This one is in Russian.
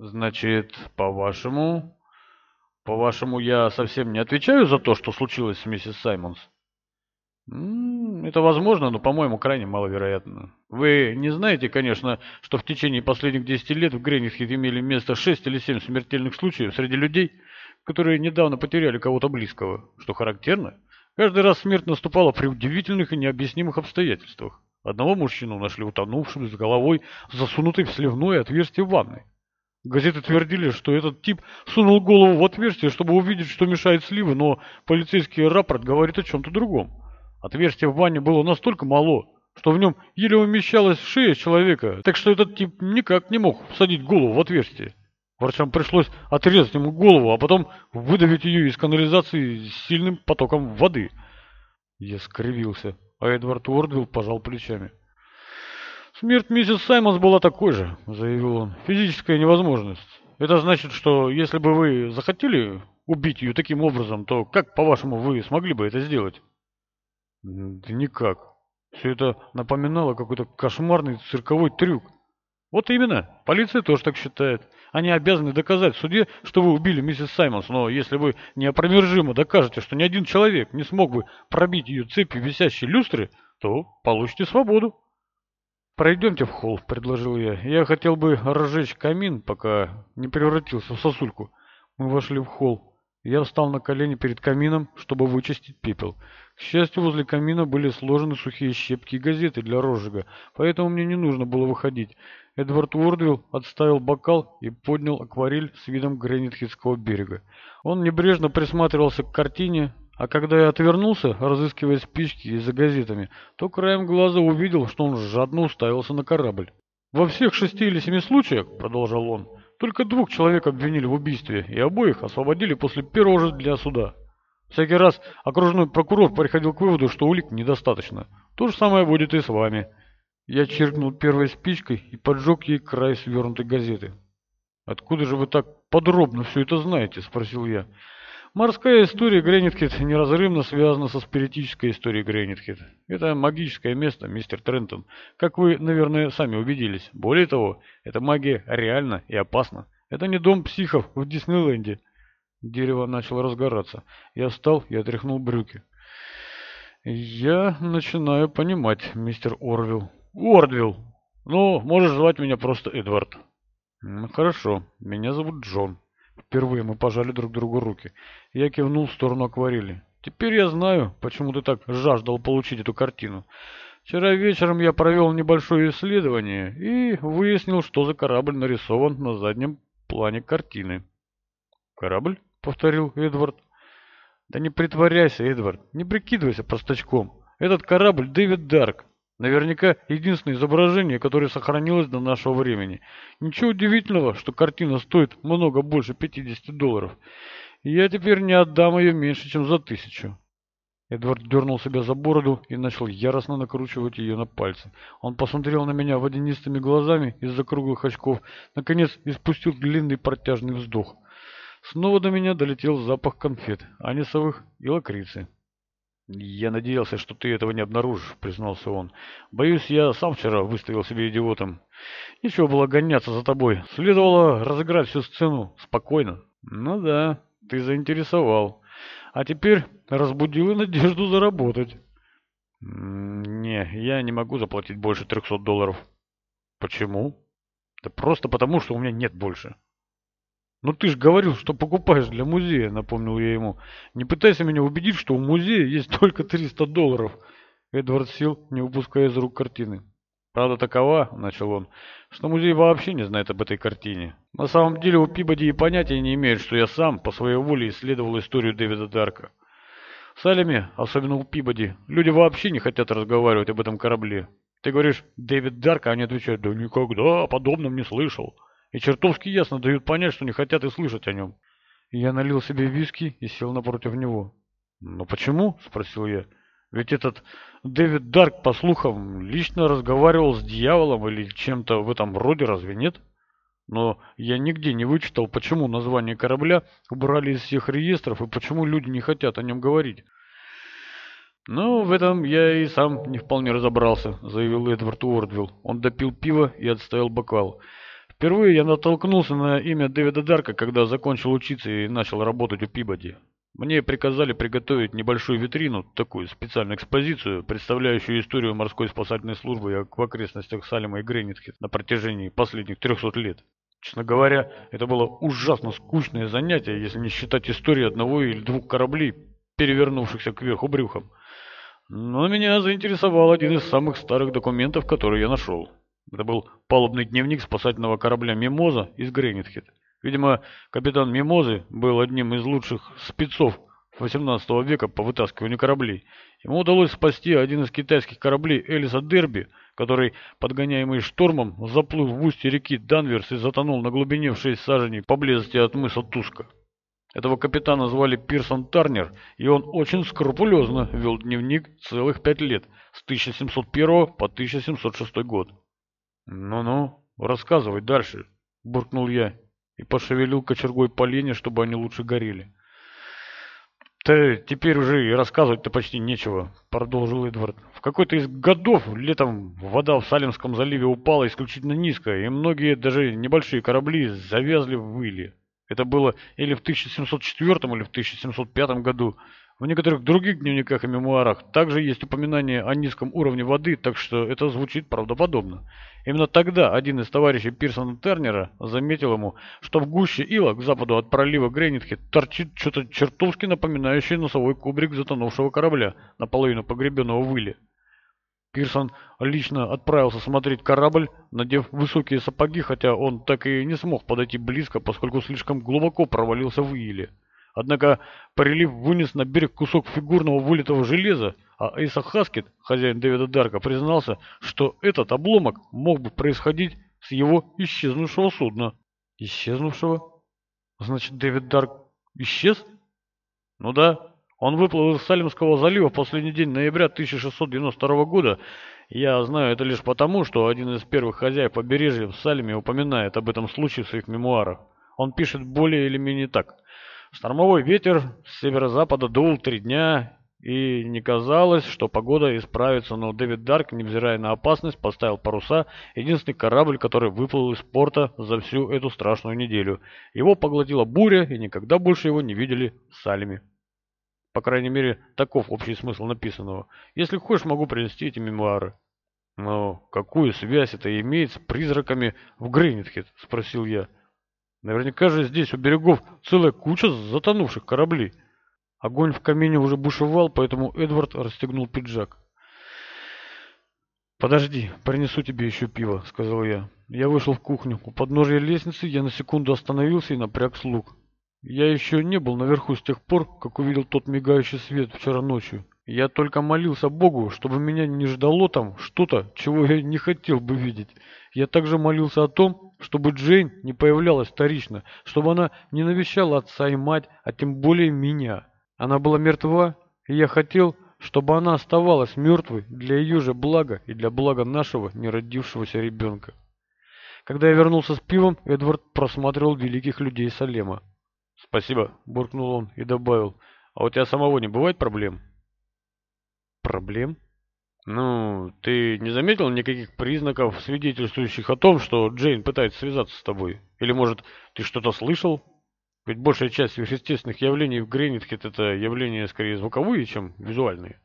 Значит, по-вашему... По-вашему, я совсем не отвечаю за то, что случилось с миссис Саймонс? Это возможно, но, по-моему, крайне маловероятно. Вы не знаете, конечно, что в течение последних 10 лет в Гренихе имели место 6 или 7 смертельных случаев среди людей, которые недавно потеряли кого-то близкого. Что характерно, каждый раз смерть наступала при удивительных и необъяснимых обстоятельствах. Одного мужчину нашли утонувшим с головой, засунутой в сливное отверстие ванны. Газеты твердили, что этот тип сунул голову в отверстие, чтобы увидеть, что мешает сливы, но полицейский рапорт говорит о чем-то другом. Отверстие в ванне было настолько мало, что в нем еле умещалась шея человека, так что этот тип никак не мог всадить голову в отверстие. Врачам пришлось отрезать ему голову, а потом выдавить ее из канализации сильным потоком воды. Я скривился, а Эдвард Уордвилл пожал плечами. «Смерть миссис Саймонс была такой же», — заявил он. «Физическая невозможность. Это значит, что если бы вы захотели убить ее таким образом, то как, по-вашему, вы смогли бы это сделать?» Да никак. Все это напоминало какой-то кошмарный цирковой трюк. Вот именно. Полиция тоже так считает. Они обязаны доказать в суде, что вы убили миссис Саймонс, но если вы неопровержимо докажете, что ни один человек не смог бы пробить ее цепи висящей люстры, то получите свободу. «Пройдемте в холл», — предложил я. «Я хотел бы разжечь камин, пока не превратился в сосульку». Мы вошли в холл. Я встал на колени перед камином, чтобы вычистить пепел. К счастью, возле камина были сложены сухие щепки и газеты для розжига, поэтому мне не нужно было выходить. Эдвард Уордвилл отставил бокал и поднял акварель с видом Гренитхитского берега. Он небрежно присматривался к картине, а когда я отвернулся, разыскивая спички и за газетами, то краем глаза увидел, что он жадно уставился на корабль. «Во всех шести или семи случаях, — продолжал он, — только двух человек обвинили в убийстве, и обоих освободили после первого же дня суда. Всякий раз окружной прокурор приходил к выводу, что улик недостаточно. То же самое будет и с вами. Я чиркнул первой спичкой и поджег ей край свернутой газеты. «Откуда же вы так подробно все это знаете?» – спросил я. Морская история Гренитхед неразрывно связана со спиритической историей Гренитхед. Это магическое место, мистер Трентон, как вы, наверное, сами убедились. Более того, эта магия реальна и опасна. Это не дом психов в Диснейленде. Дерево начало разгораться. Я встал и отряхнул брюки. «Я начинаю понимать, мистер Орвилл». «Ордвилл! Ну, можешь звать меня просто Эдвард». «Хорошо. Меня зовут Джон». Впервые мы пожали друг другу руки. Я кивнул в сторону акварели. «Теперь я знаю, почему ты так жаждал получить эту картину. Вчера вечером я провел небольшое исследование и выяснил, что за корабль нарисован на заднем плане картины». «Корабль?» — повторил Эдвард. «Да не притворяйся, Эдвард, не прикидывайся простачком. Этот корабль Дэвид Дарк. Наверняка единственное изображение, которое сохранилось до нашего времени. Ничего удивительного, что картина стоит много больше 50 долларов. И я теперь не отдам ее меньше, чем за тысячу». Эдвард дернул себя за бороду и начал яростно накручивать ее на пальцы. Он посмотрел на меня водянистыми глазами из-за круглых очков, наконец испустил длинный протяжный вздох. Снова до меня долетел запах конфет, анисовых и лакрицы. «Я надеялся, что ты этого не обнаружишь», — признался он. «Боюсь, я сам вчера выставил себя идиотом. Ничего было гоняться за тобой. Следовало разыграть всю сцену спокойно». «Ну да, ты заинтересовал. А теперь разбудил и надежду заработать». «Не, я не могу заплатить больше трехсот долларов». «Почему?» «Да просто потому, что у меня нет больше». «Ну ты же говорил, что покупаешь для музея», — напомнил я ему. «Не пытайся меня убедить, что у музея есть только 300 долларов». Эдвард сел, не выпуская из рук картины. «Правда такова», — начал он, — «что музей вообще не знает об этой картине. На самом деле у Пибоди и понятия не имеют, что я сам по своей воле исследовал историю Дэвида Дарка. В Салеме, особенно у Пибоди, люди вообще не хотят разговаривать об этом корабле. Ты говоришь «Дэвид Дарк», а они отвечают «Да никогда о подобном не слышал» и чертовски ясно дают понять, что не хотят и слышать о нем. Я налил себе виски и сел напротив него. «Но почему?» – спросил я. «Ведь этот Дэвид Дарк, по слухам, лично разговаривал с дьяволом или чем-то в этом роде, разве нет?» Но я нигде не вычитал, почему название корабля убрали из всех реестров и почему люди не хотят о нем говорить. «Ну, в этом я и сам не вполне разобрался», — заявил Эдвард Уордвилл. Он допил пиво и отставил бокал. Впервые я натолкнулся на имя Дэвида Дарка, когда закончил учиться и начал работать у Пибоди. Мне приказали приготовить небольшую витрину, такую специальную экспозицию, представляющую историю морской спасательной службы в окрестностях Салема и Гренитхит на протяжении последних 300 лет. Честно говоря, это было ужасно скучное занятие, если не считать истории одного или двух кораблей, перевернувшихся кверху брюхом. Но меня заинтересовал один из самых старых документов, который я нашел. Это был палубный дневник спасательного корабля «Мимоза» из Гренитхит. Видимо, капитан Мимозы был одним из лучших спецов 18 века по вытаскиванию кораблей. Ему удалось спасти один из китайских кораблей Элиса Дерби, который, подгоняемый штормом, заплыл в устье реки Данверс и затонул на глубине в 6 саженей поблизости от мыса Туска. Этого капитана звали Пирсон Тарнер, и он очень скрупулезно вел дневник целых пять лет, с 1701 по 1706 год. «Ну-ну, рассказывай дальше», — буркнул я и пошевелил кочергой поленья, чтобы они лучше горели. «Да теперь уже и рассказывать-то почти нечего», — продолжил Эдвард. «В какой-то из годов летом вода в Салемском заливе упала исключительно низко, и многие, даже небольшие корабли, завязли в иле. Это было или в 1704 или в 1705 году. В некоторых других дневниках и мемуарах также есть упоминание о низком уровне воды, так что это звучит правдоподобно. Именно тогда один из товарищей Пирсона Тернера заметил ему, что в гуще ила к западу от пролива Гренитхи торчит что-то чертовски напоминающее носовой кубрик затонувшего корабля, наполовину погребенного в иле. Пирсон лично отправился смотреть корабль, надев высокие сапоги, хотя он так и не смог подойти близко, поскольку слишком глубоко провалился в иле. Однако прилив вынес на берег кусок фигурного вылитого железа, а Эйса Хаскет, хозяин Дэвида Дарка, признался, что этот обломок мог бы происходить с его исчезнувшего судна. Исчезнувшего? Значит, Дэвид Дарк исчез? Ну да, он выплыл из Салимского залива в последний день ноября 1692 года. Я знаю это лишь потому, что один из первых хозяев побережья в Салеме упоминает об этом случае в своих мемуарах. Он пишет более или менее так – Штормовой ветер с северо-запада дул три дня, и не казалось, что погода исправится, но Дэвид Дарк, невзирая на опасность, поставил паруса, единственный корабль, который выплыл из порта за всю эту страшную неделю. Его поглотила буря, и никогда больше его не видели Салями. По крайней мере, таков общий смысл написанного. Если хочешь, могу принести эти мемуары. «Но какую связь это имеет с призраками в Гринитхед?» – спросил я. Наверняка же здесь у берегов целая куча затонувших кораблей. Огонь в камине уже бушевал, поэтому Эдвард расстегнул пиджак. «Подожди, принесу тебе еще пиво», — сказал я. Я вышел в кухню. У подножия лестницы я на секунду остановился и напряг слуг. Я еще не был наверху с тех пор, как увидел тот мигающий свет вчера ночью. Я только молился Богу, чтобы меня не ждало там что-то, чего я не хотел бы видеть. Я также молился о том, чтобы Джейн не появлялась вторично, чтобы она не навещала отца и мать, а тем более меня. Она была мертва, и я хотел, чтобы она оставалась мертвой для ее же блага и для блага нашего неродившегося ребенка. Когда я вернулся с пивом, Эдвард просматривал великих людей Салема. «Спасибо», — буркнул он и добавил, «а у тебя самого не бывает проблем?» «Проблем?» «Ну, ты не заметил никаких признаков, свидетельствующих о том, что Джейн пытается связаться с тобой? Или, может, ты что-то слышал? Ведь большая часть сверхъестественных явлений в Гренитхет — это явления скорее звуковые, чем визуальные».